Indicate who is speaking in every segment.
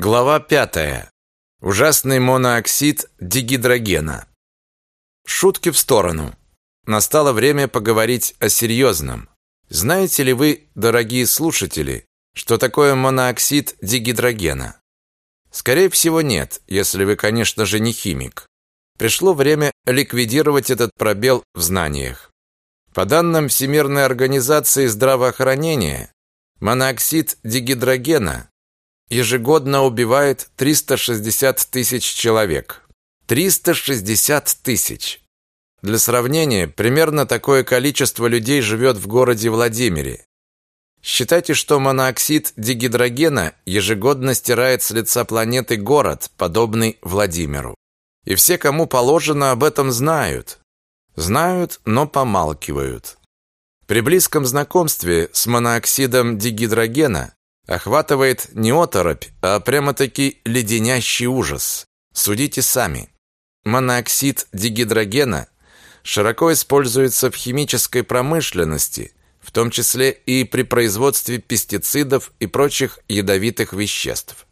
Speaker 1: Глава пятая. Ужасный монооксид дигидрогена. Шутки в сторону. Настало время поговорить о серьезном. Знаете ли вы, дорогие слушатели, что такое монооксид дигидрогена? Скорее всего, нет, если вы, конечно же, не химик. Пришло время ликвидировать этот пробел в знаниях. По данным Всемирной организации здравоохранения, монооксид дигидрогена ежегодно убивает 360 тысяч человек. 360 тысяч. Для сравнения, примерно такое количество людей живет в городе Владимире. Считайте, что монооксид дигидрогена ежегодно стирает с лица планеты город, подобный Владимиру. И все, кому положено, об этом знают. Знают, но помалкивают. При близком знакомстве с монооксидом дигидрогена охватывает не оторопь, а прямо-таки леденящий ужас. Судите сами. Монооксид дигидрогена широко используется в химической промышленности, в том числе и при производстве пестицидов и прочих ядовитых веществ.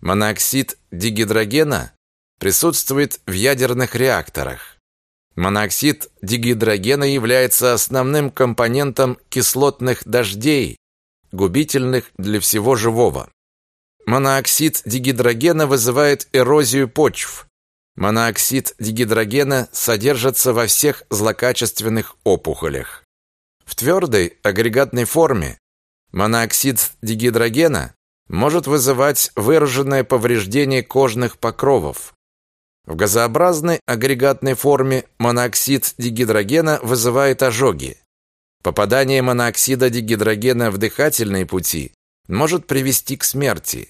Speaker 1: Монооксид дигидрогена присутствует в ядерных реакторах. Моноксид дигидрогена является основным компонентом кислотных дождей, губительных для всего живого. Монооксид дигидрогена вызывает эрозию почв. Монооксид дигидрогена содержится во всех злокачественных опухолях. В твердой агрегатной форме монооксид дигидрогена может вызывать выраженное повреждение кожных покровов. В газообразной агрегатной форме монооксид дигидрогена вызывает ожоги. Попадание монооксида дигидрогена в дыхательные пути может привести к смерти.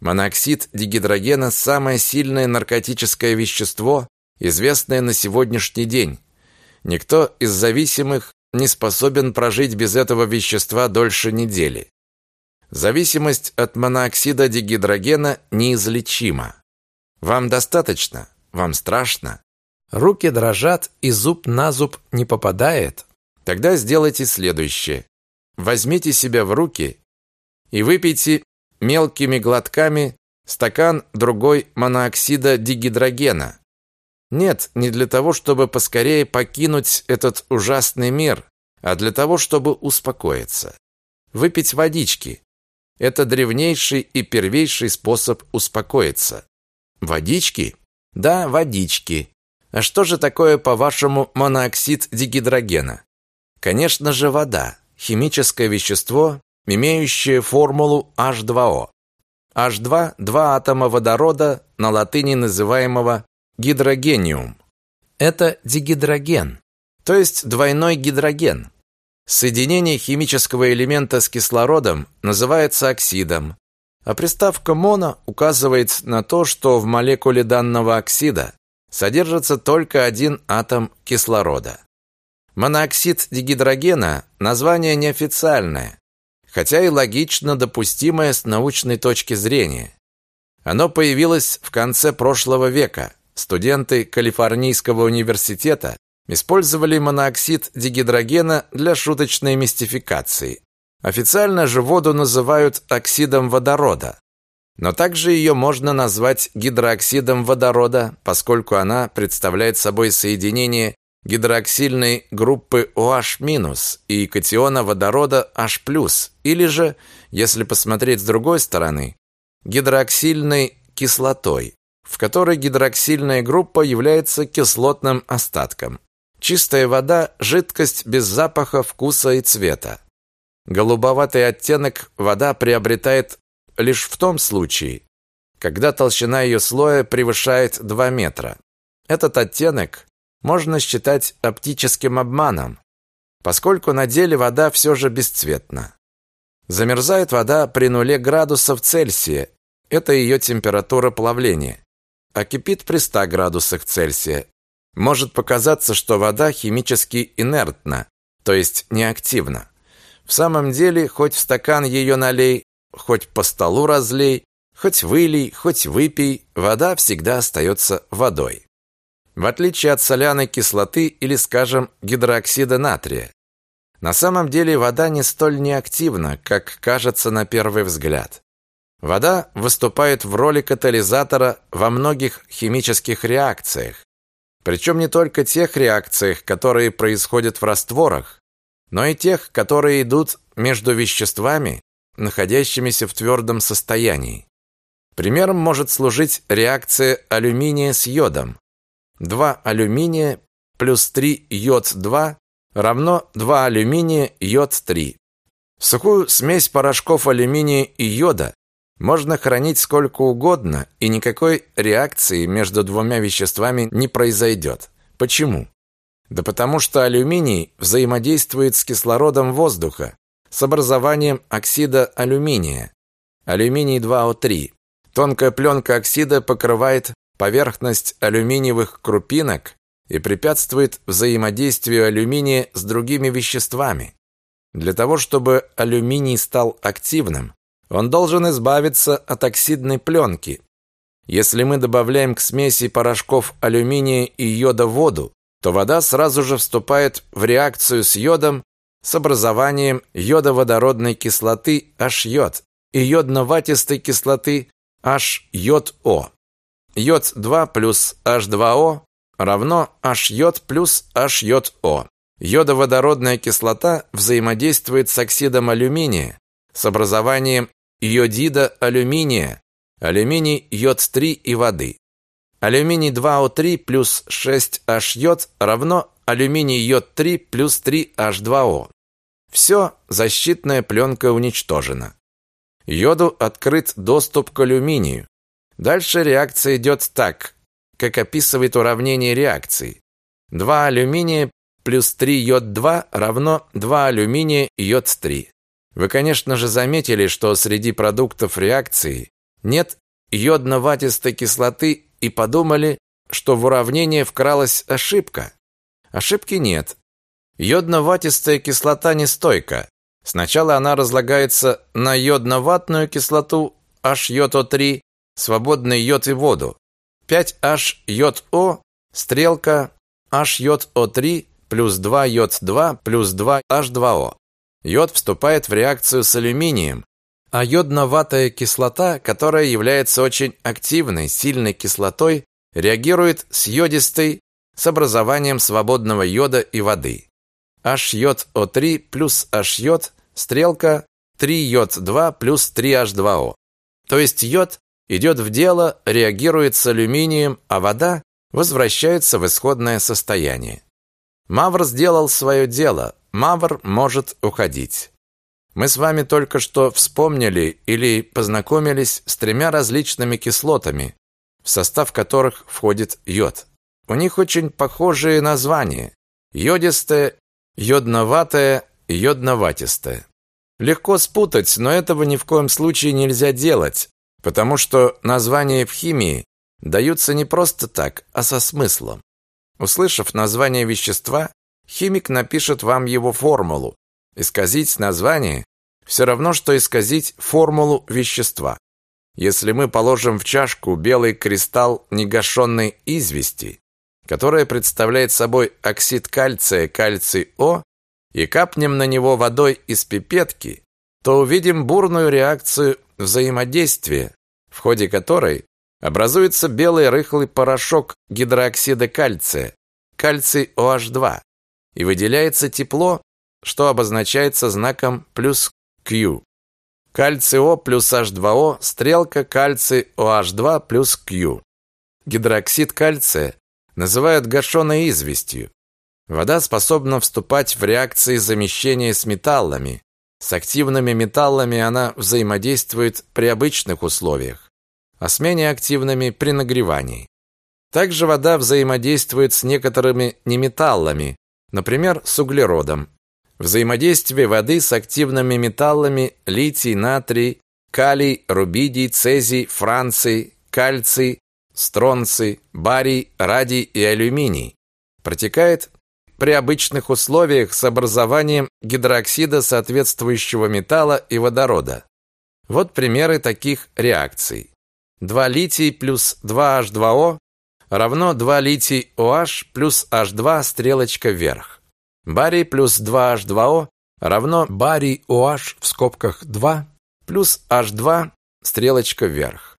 Speaker 1: Моноксид дигидрогена – самое сильное наркотическое вещество, известное на сегодняшний день. Никто из зависимых не способен прожить без этого вещества дольше недели. Зависимость от монооксида дигидрогена неизлечима. Вам достаточно? Вам страшно? Руки дрожат и зуб на зуб не попадает? Тогда сделайте следующее. Возьмите себя в руки и выпейте мелкими глотками стакан другой монооксида дигидрогена. Нет, не для того, чтобы поскорее покинуть этот ужасный мир, а для того, чтобы успокоиться. Выпить водички. Это древнейший и первейший способ успокоиться. Водички? Да, водички. А что же такое, по-вашему, монооксид дигидрогена? Конечно же, вода, химическое вещество, имеющее формулу H2O. H2 – два атома водорода, на латыни называемого гидрогениум. Это дигидроген, то есть двойной гидроген. Соединение химического элемента с кислородом называется оксидом, а приставка «моно» указывает на то, что в молекуле данного оксида содержится только один атом кислорода. Монооксид дигидрогена – название неофициальное, хотя и логично допустимое с научной точки зрения. Оно появилось в конце прошлого века. Студенты Калифорнийского университета использовали монооксид дигидрогена для шуточной мистификации. Официально же воду называют оксидом водорода. Но также ее можно назвать гидрооксидом водорода, поскольку она представляет собой соединение гидроксильной группы OH- и катиона водорода H+, или же, если посмотреть с другой стороны, гидроксильной кислотой, в которой гидроксильная группа является кислотным остатком. Чистая вода – жидкость без запаха, вкуса и цвета. Голубоватый оттенок вода приобретает лишь в том случае, когда толщина ее слоя превышает 2 метра. Этот оттенок можно считать оптическим обманом, поскольку на деле вода все же бесцветна. Замерзает вода при нуле градусов Цельсия, это ее температура плавления, а кипит при 100 градусах Цельсия. Может показаться, что вода химически инертна, то есть неактивна. В самом деле, хоть в стакан ее налей, хоть по столу разлей, хоть вылей, хоть выпей, вода всегда остается водой в отличие от соляной кислоты или, скажем, гидроксида натрия. На самом деле вода не столь неактивна, как кажется на первый взгляд. Вода выступает в роли катализатора во многих химических реакциях. Причем не только тех реакциях, которые происходят в растворах, но и тех, которые идут между веществами, находящимися в твердом состоянии. Примером может служить реакция алюминия с йодом. 2 алюминия плюс 3 йод-2 равно 2 алюминия йод-3. Сухую смесь порошков алюминия и йода можно хранить сколько угодно, и никакой реакции между двумя веществами не произойдет. Почему? Да потому что алюминий взаимодействует с кислородом воздуха, с образованием оксида алюминия, алюминий-2О3. Тонкая пленка оксида покрывает поверхность алюминиевых крупинок и препятствует взаимодействию алюминия с другими веществами. Для того, чтобы алюминий стал активным, он должен избавиться от оксидной пленки. Если мы добавляем к смеси порошков алюминия и йода воду, то вода сразу же вступает в реакцию с йодом с образованием йодоводородной кислоты H-йод и йодно-ватистой кислоты H-йод-О. Йод-2 плюс H2O равно H-йод плюс H-йод-О. Йодоводородная кислота взаимодействует с оксидом алюминия с образованием йодида алюминия, алюминий йод-3 и воды. Алюминий 2О3 плюс 6H-йод равно алюминий йод-3 плюс 3H2O. Все, защитная пленка уничтожена. Йоду открыт доступ к алюминию. Дальше реакция идет так, как описывает уравнение реакции. 2 алюминия плюс 3 йод-2 равно 2 алюминия йод-3. Вы, конечно же, заметили, что среди продуктов реакции нет йодно-ватистой кислоты и подумали, что в уравнение вкралась ошибка. Ошибки нет. Йодно-ватистая кислота нестойка. Сначала она разлагается на йодно-ватную кислоту HYO3, свободный йод и воду. 5H-йод-О, стрелка HYO3 плюс 2 йод-2 плюс 2 H2O. Йод вступает в реакцию с алюминием, а йодно-ватая кислота, которая является очень активной, сильной кислотой, реагирует с йодистой с образованием свободного йода и воды. HЙO3 плюс HЙод, стрелка 3Й2 плюс 3H2O. То есть йод идет в дело, реагирует с алюминием, а вода возвращается в исходное состояние. Мавр сделал свое дело, Мавр может уходить. Мы с вами только что вспомнили или познакомились с тремя различными кислотами, в состав которых входит йод. У них очень похожие названия: йодистая, йодноватая, йодноватистая. Легко спутать, но этого ни в коем случае нельзя делать, потому что названия в химии даются не просто так, а со смыслом. Услышав название вещества, химик напишет вам его формулу. Исказить название все равно что исказить формулу вещества. Если мы положим в чашку белый кристалл негашенной извести, которая представляет собой оксид кальция, кальций О, и капнем на него водой из пипетки, то увидим бурную реакцию взаимодействия, в ходе которой образуется белый рыхлый порошок гидроксида кальция, кальций OH2, и выделяется тепло, что обозначается знаком плюс Q. Кальций О плюс H2O, стрелка кальций OH2 плюс Q. Гидроксид кальция называют гашеной известью. Вода способна вступать в реакции замещения с металлами. С активными металлами она взаимодействует при обычных условиях, а с менее активными при нагревании. Также вода взаимодействует с некоторыми неметаллами, например, с углеродом. Взаимодействие воды с активными металлами литий, натрий, калий, рубидий, цезий, франций, кальций, стронций, барий, радий и алюминий протекает при обычных условиях с образованием гидроксида соответствующего металла и водорода. Вот примеры таких реакций. 2 литий плюс 2H2O равно 2 литий OH плюс H2 стрелочка вверх. Барий плюс 2H2O равно барий OH в скобках 2 плюс H2 стрелочка вверх.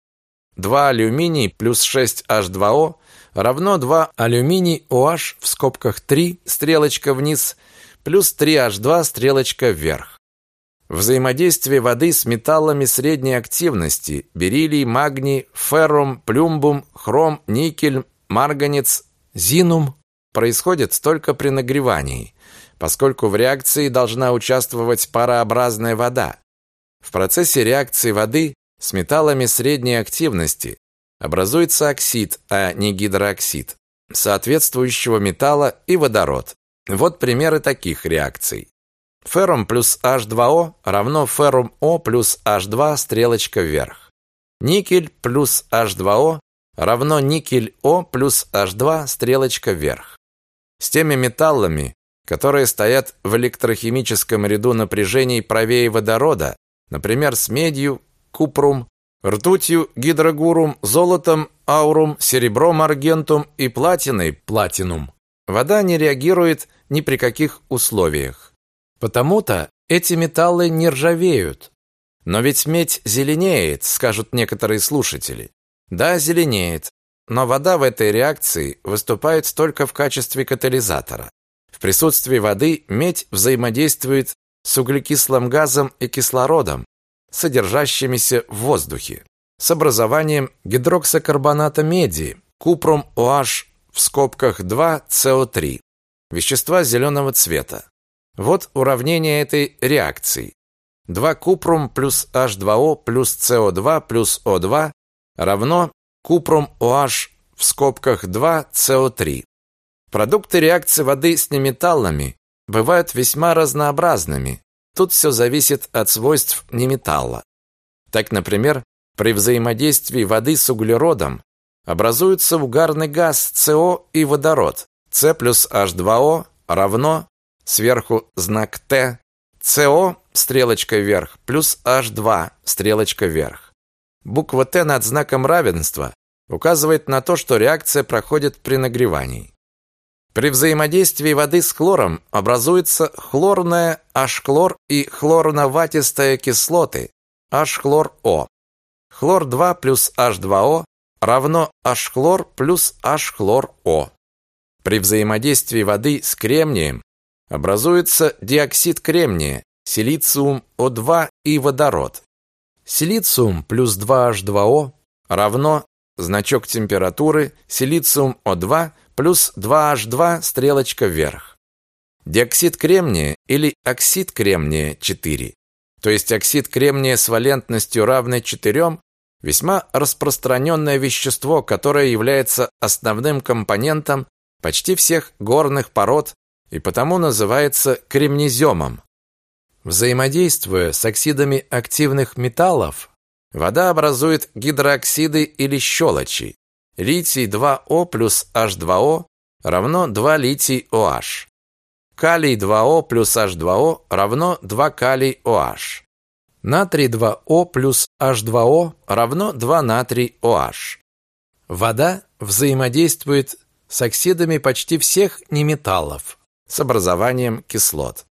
Speaker 1: 2 алюминий плюс 6 H2O равно 2 алюминий OH в скобках 3, стрелочка вниз, плюс 3H2, стрелочка вверх. Взаимодействие воды с металлами средней активности – бериллий, магний, феррум, плюмбум, хром, никель, марганец, зинум – происходит только при нагревании, поскольку в реакции должна участвовать парообразная вода. В процессе реакции воды с металлами средней активности образуется оксид, а не гидрооксид, соответствующего металла и водород. Вот примеры таких реакций. Феррум плюс H2O равно феррум О плюс H2 стрелочка вверх. Никель плюс H2O равно никель О плюс H2 стрелочка вверх. С теми металлами, которые стоят в электрохимическом ряду напряжений правее водорода, например, с медью, купрум, ртутью, гидрогурум, золотом, аурум, серебром, аргентум и платиной, платинум. Вода не реагирует ни при каких условиях. Потому-то эти металлы не ржавеют. Но ведь медь зеленеет, скажут некоторые слушатели. Да, зеленеет, но вода в этой реакции выступает только в качестве катализатора. В присутствии воды медь взаимодействует с углекислым газом и кислородом, содержащимися в воздухе, с образованием гидроксокарбоната меди, купрум OH в скобках 2 CO3, вещества зеленого цвета. Вот уравнение этой реакции. 2 купрум плюс H2O плюс CO2 плюс O2 равно купрум OH в скобках 2 CO3. Продукты реакции воды с неметаллами бывают весьма разнообразными, Тут все зависит от свойств неметалла. Так, например, при взаимодействии воды с углеродом образуется угарный газ СО и водород. С плюс H2O равно, сверху знак Т, СО, стрелочка вверх, плюс H2, стрелочка вверх. Буква Т над знаком равенства указывает на то, что реакция проходит при нагревании. При взаимодействии воды с хлором образуется хлорная H-хлор и хлорноватистая кислоты H-хлор-О. Хлор-2 плюс H2O равно H-хлор плюс H-хлор-О. При взаимодействии воды с кремнием образуется диоксид кремния, силициум О2 и водород. Силициум плюс 2H2O равно значок температуры силициум О2 плюс 2H2 стрелочка вверх. Диоксид кремния или оксид кремния 4, то есть оксид кремния с валентностью равной 4, весьма распространенное вещество, которое является основным компонентом почти всех горных пород и потому называется кремнеземом. Взаимодействуя с оксидами активных металлов, вода образует гидрооксиды или щелочи, Литий 2О плюс H2O равно 2 литий OH. Калий 2О плюс H2O равно 2 калий OH. Натрий 2О плюс H2O равно 2 натрий OH. Вода взаимодействует с оксидами почти всех неметаллов с образованием кислот.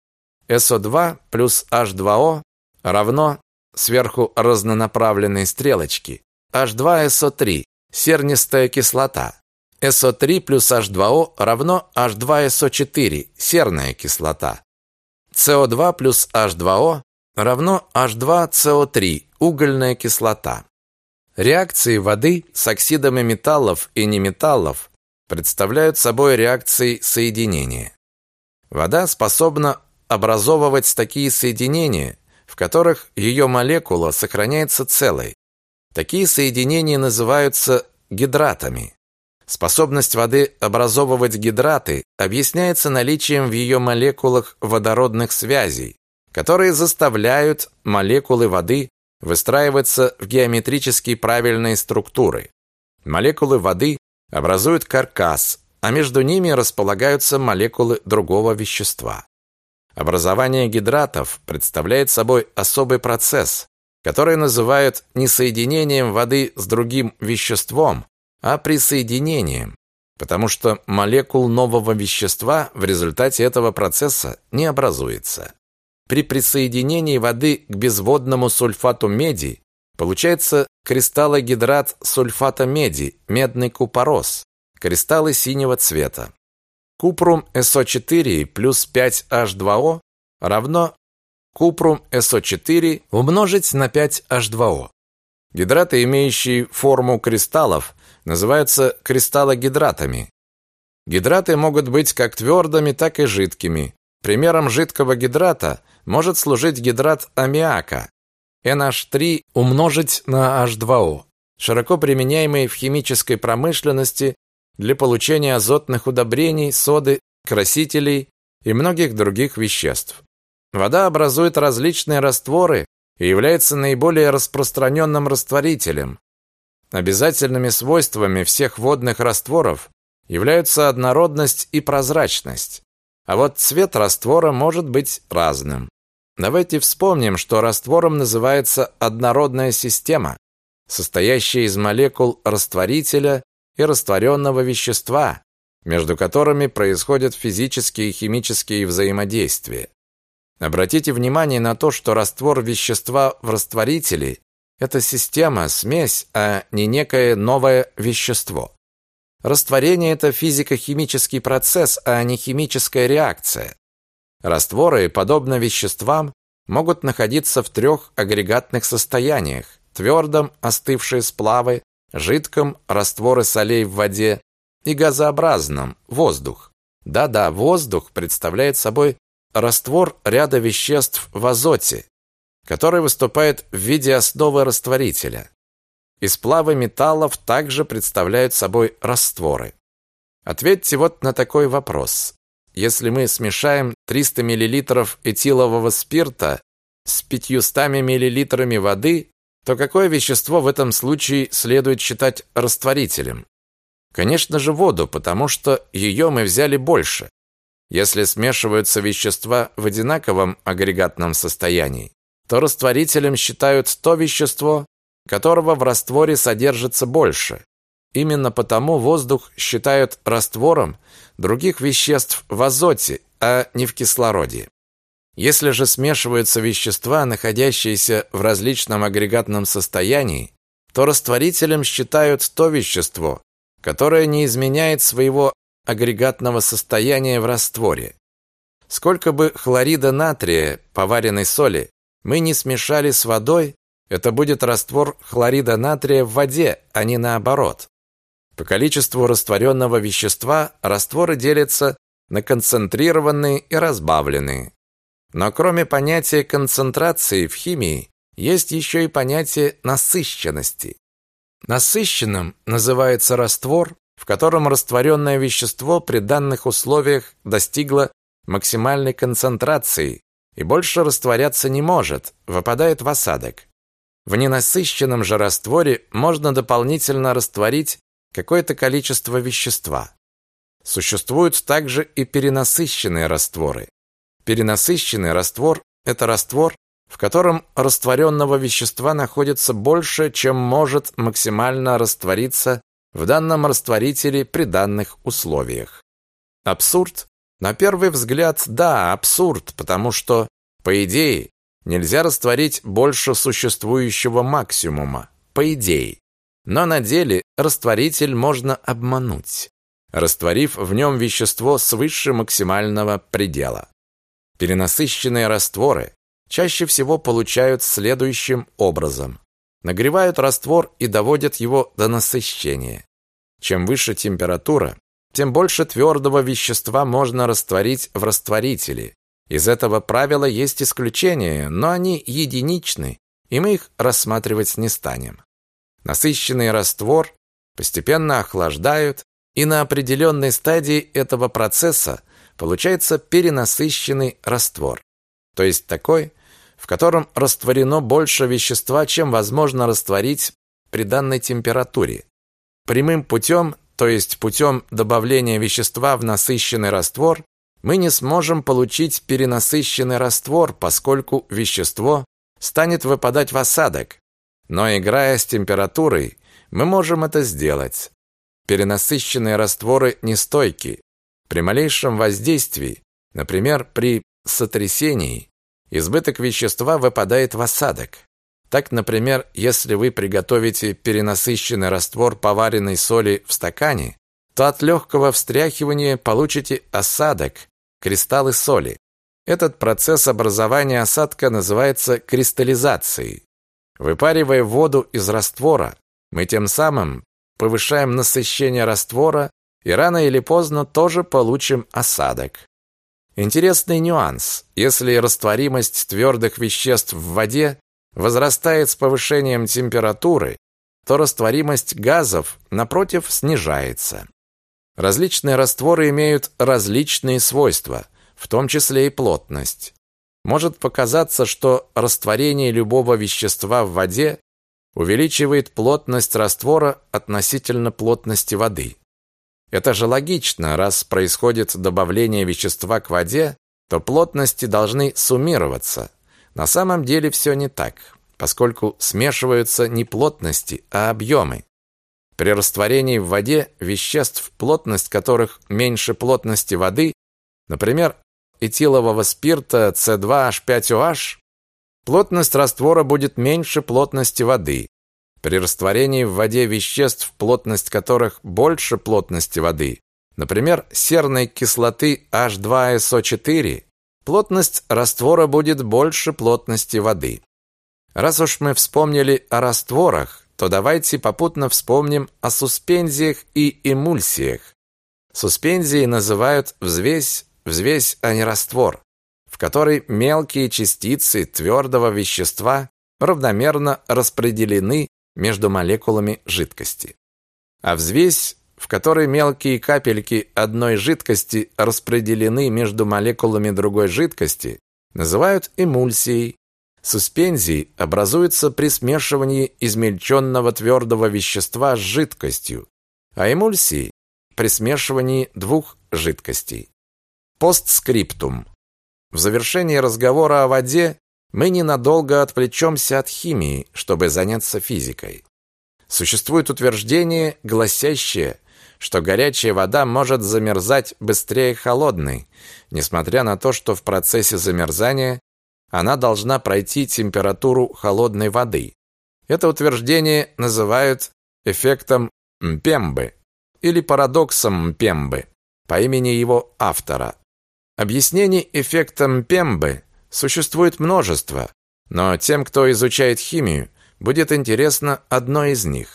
Speaker 1: СО2 плюс H2O равно сверху разнонаправленной стрелочки H2SO3 сернистая кислота. СО3 плюс H2O равно H2SO4, серная кислота. СО2 плюс H2O равно H2CO3, угольная кислота. Реакции воды с оксидами металлов и неметаллов представляют собой реакции соединения. Вода способна образовывать такие соединения, в которых ее молекула сохраняется целой, Такие соединения называются гидратами. Способность воды образовывать гидраты объясняется наличием в ее молекулах водородных связей, которые заставляют молекулы воды выстраиваться в геометрически правильные структуры. Молекулы воды образуют каркас, а между ними располагаются молекулы другого вещества. Образование гидратов представляет собой особый процесс, которое называют не соединением воды с другим веществом, а присоединением, потому что молекул нового вещества в результате этого процесса не образуется. При присоединении воды к безводному сульфату меди получается кристаллогидрат сульфата меди, медный купорос, кристаллы синего цвета. Купрум СО4 плюс 5H2O равно купрум СО4 умножить на 5H2O. Гидраты, имеющие форму кристаллов, называются кристаллогидратами. Гидраты могут быть как твердыми, так и жидкими. Примером жидкого гидрата может служить гидрат аммиака, NH3 умножить на H2O, широко применяемый в химической промышленности для получения азотных удобрений, соды, красителей и многих других веществ. Вода образует различные растворы и является наиболее распространенным растворителем. Обязательными свойствами всех водных растворов являются однородность и прозрачность. А вот цвет раствора может быть разным. Давайте вспомним, что раствором называется однородная система, состоящая из молекул растворителя и растворенного вещества, между которыми происходят физические и химические взаимодействия. Обратите внимание на то, что раствор вещества в растворителе – это система, смесь, а не некое новое вещество. Растворение – это физико-химический процесс, а не химическая реакция. Растворы, подобно веществам, могут находиться в трех агрегатных состояниях – твердом – остывшие сплавы, жидком – растворы солей в воде и газообразном – воздух. Да-да, воздух представляет собой раствор ряда веществ в азоте, который выступает в виде основы растворителя. И сплавы металлов также представляют собой растворы. Ответьте вот на такой вопрос. Если мы смешаем 300 мл этилового спирта с 500 мл воды, то какое вещество в этом случае следует считать растворителем? Конечно же, воду, потому что ее мы взяли больше. Если смешиваются вещества в одинаковом агрегатном состоянии, то растворителем считают то вещество, которого в растворе содержится больше. Именно потому воздух считают раствором других веществ в азоте, а не в кислороде. Если же смешиваются вещества, находящиеся в различном агрегатном состоянии, то растворителем считают то вещество, которое не изменяет своего агрегатного состояния в растворе. Сколько бы хлорида натрия, поваренной соли, мы не смешали с водой, это будет раствор хлорида натрия в воде, а не наоборот. По количеству растворенного вещества растворы делятся на концентрированные и разбавленные. Но кроме понятия концентрации в химии, есть еще и понятие насыщенности. Насыщенным называется раствор, в котором растворенное вещество при данных условиях достигло максимальной концентрации и больше растворяться не может, выпадает в осадок. В ненасыщенном же растворе можно дополнительно растворить какое-то количество вещества. Существуют также и перенасыщенные растворы. Перенасыщенный раствор – это раствор, в котором растворенного вещества находится больше, чем может максимально раствориться в данном растворителе при данных условиях. Абсурд? На первый взгляд, да, абсурд, потому что, по идее, нельзя растворить больше существующего максимума. По идее. Но на деле растворитель можно обмануть, растворив в нем вещество свыше максимального предела. Перенасыщенные растворы чаще всего получают следующим образом. Нагревают раствор и доводят его до насыщения. Чем выше температура, тем больше твердого вещества можно растворить в растворителе. Из этого правила есть исключения, но они единичны, и мы их рассматривать не станем. Насыщенный раствор постепенно охлаждают, и на определенной стадии этого процесса получается перенасыщенный раствор. То есть такой, в котором растворено больше вещества, чем возможно растворить при данной температуре. Прямым путем, то есть путем добавления вещества в насыщенный раствор, мы не сможем получить перенасыщенный раствор, поскольку вещество станет выпадать в осадок, но играя с температурой, мы можем это сделать. Перенасыщенные растворы нестойки. При малейшем воздействии, например, при сотрясении, избыток вещества выпадает в осадок. Так, например, если вы приготовите перенасыщенный раствор поваренной соли в стакане, то от легкого встряхивания получите осадок, кристаллы соли. Этот процесс образования осадка называется кристаллизацией. Выпаривая воду из раствора, мы тем самым повышаем насыщение раствора и рано или поздно тоже получим осадок. Интересный нюанс. Если растворимость твердых веществ в воде возрастает с повышением температуры, то растворимость газов, напротив, снижается. Различные растворы имеют различные свойства, в том числе и плотность. Может показаться, что растворение любого вещества в воде увеличивает плотность раствора относительно плотности воды. Это же логично, раз происходит добавление вещества к воде, то плотности должны суммироваться. На самом деле все не так, поскольку смешиваются не плотности, а объемы. При растворении в воде веществ, плотность которых меньше плотности воды, например, этилового спирта C2H5OH, плотность раствора будет меньше плотности воды. При растворении в воде веществ, плотность которых больше плотности воды, например, серной кислоты H2SO4, плотность раствора будет больше плотности воды. Раз уж мы вспомнили о растворах, то давайте попутно вспомним о суспензиях и эмульсиях. Суспензии называют взвесь, взвесь, а не раствор, в которой мелкие частицы твердого вещества равномерно распределены между молекулами жидкости. А взвесь, в которой мелкие капельки одной жидкости распределены между молекулами другой жидкости, называют эмульсией. Суспензии образуются при смешивании измельченного твердого вещества с жидкостью, а эмульсии при смешивании двух жидкостей. Постскриптум. В завершении разговора о воде мы ненадолго отвлечемся от химии, чтобы заняться физикой. Существует утверждение, гласящее, что горячая вода может замерзать быстрее холодной, несмотря на то, что в процессе замерзания она должна пройти температуру холодной воды. Это утверждение называют эффектом Мпембы или парадоксом Мпембы по имени его автора. Объяснений эффекта Мпембы Существует множество, но тем, кто изучает химию, будет интересно одно из них.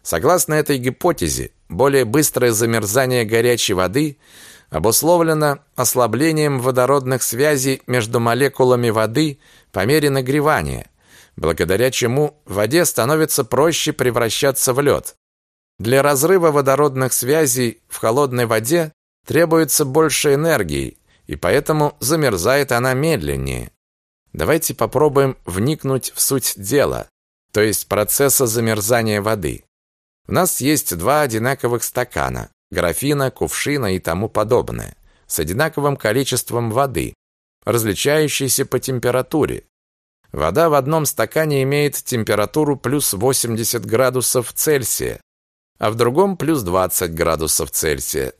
Speaker 1: Согласно этой гипотезе, более быстрое замерзание горячей воды обусловлено ослаблением водородных связей между молекулами воды по мере нагревания, благодаря чему в воде становится проще превращаться в лед. Для разрыва водородных связей в холодной воде требуется больше энергии, и поэтому замерзает она медленнее. Давайте попробуем вникнуть в суть дела, то есть процесса замерзания воды. У нас есть два одинаковых стакана, графина, кувшина и тому подобное, с одинаковым количеством воды, различающиеся по температуре. Вода в одном стакане имеет температуру плюс 80 градусов Цельсия, а в другом плюс 20 градусов Цельсия.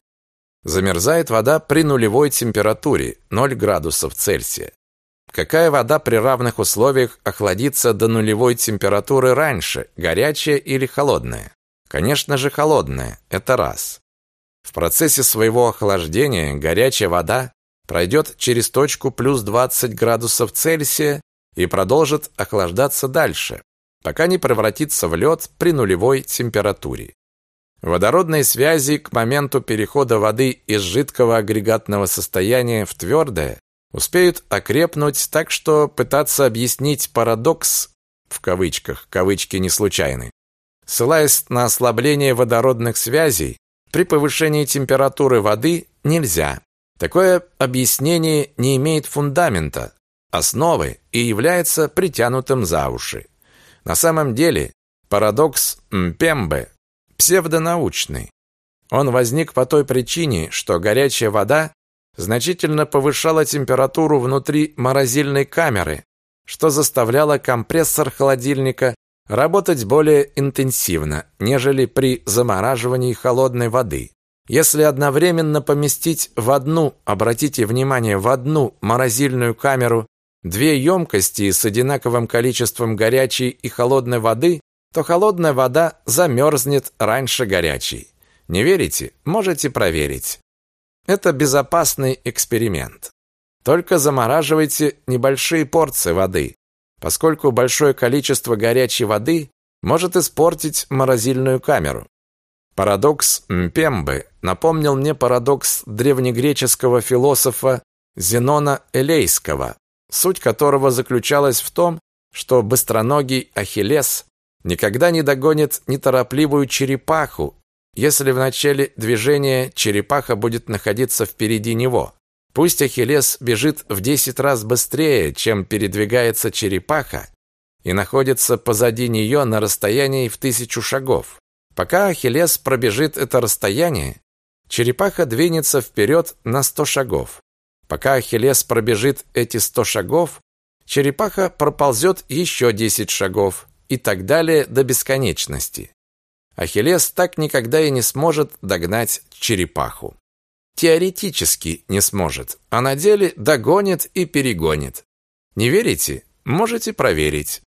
Speaker 1: Замерзает вода при нулевой температуре 0 градусов Цельсия. Какая вода при равных условиях охладится до нулевой температуры раньше, горячая или холодная? Конечно же, холодная. Это раз. В процессе своего охлаждения горячая вода пройдет через точку плюс 20 градусов Цельсия и продолжит охлаждаться дальше, пока не превратится в лед при нулевой температуре. Водородные связи к моменту перехода воды из жидкого агрегатного состояния в твердое успеют окрепнуть так, что пытаться объяснить парадокс в кавычках, кавычки не случайны, ссылаясь на ослабление водородных связей при повышении температуры воды нельзя. Такое объяснение не имеет фундамента, основы и является притянутым за уши. На самом деле, парадокс Мпембе псевдонаучный. Он возник по той причине, что горячая вода значительно повышала температуру внутри морозильной камеры, что заставляло компрессор холодильника работать более интенсивно, нежели при замораживании холодной воды. Если одновременно поместить в одну, обратите внимание, в одну морозильную камеру две емкости с одинаковым количеством горячей и холодной воды, то холодная вода замерзнет раньше горячей. Не верите? Можете проверить. Это безопасный эксперимент. Только замораживайте небольшие порции воды, поскольку большое количество горячей воды может испортить морозильную камеру. Парадокс Мпембы напомнил мне парадокс древнегреческого философа Зенона Элейского, суть которого заключалась в том, что быстроногий Ахиллес никогда не догонит неторопливую черепаху, если в начале движения черепаха будет находиться впереди него. Пусть Ахиллес бежит в 10 раз быстрее, чем передвигается черепаха, и находится позади нее на расстоянии в тысячу шагов. Пока Ахиллес пробежит это расстояние, черепаха двинется вперед на 100 шагов. Пока Ахиллес пробежит эти 100 шагов, черепаха проползет еще 10 шагов и так далее до бесконечности. Ахиллес так никогда и не сможет догнать черепаху. Теоретически не сможет, а на деле догонит и перегонит. Не верите? Можете проверить.